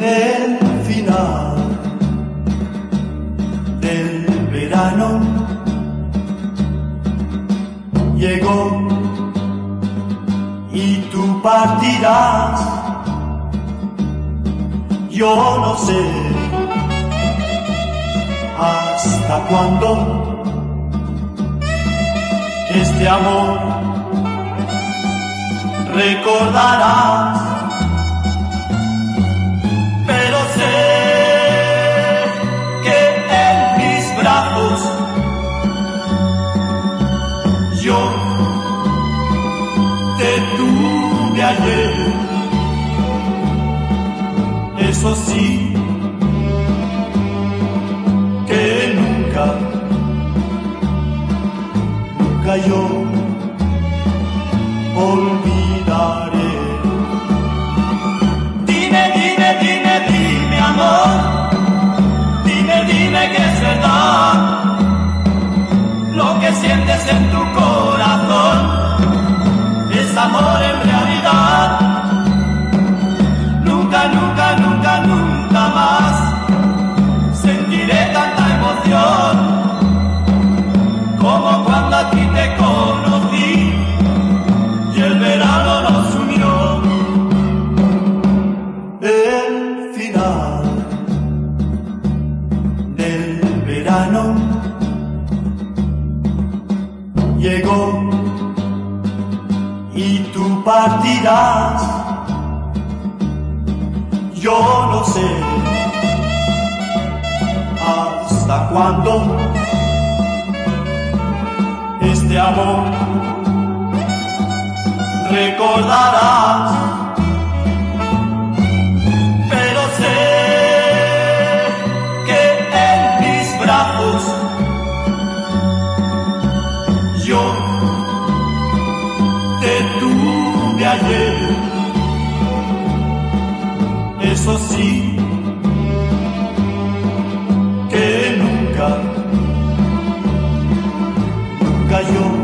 el final del verano llegó y tú partirás. Yo no sé hasta cuándo este amor recordarás. Yo olvidaré. Dime, dime, dime, dime, amor. Dime, dime que es verdad lo que sientes en tu corazón. Es amor en realidad. Nunca, nunca, nunca, nunca más sentiré tanta emoción llegó y tú partirás. Yo no sé hasta cuándo este amor recordarás. ayer. Eso sí, que nunca, nunca.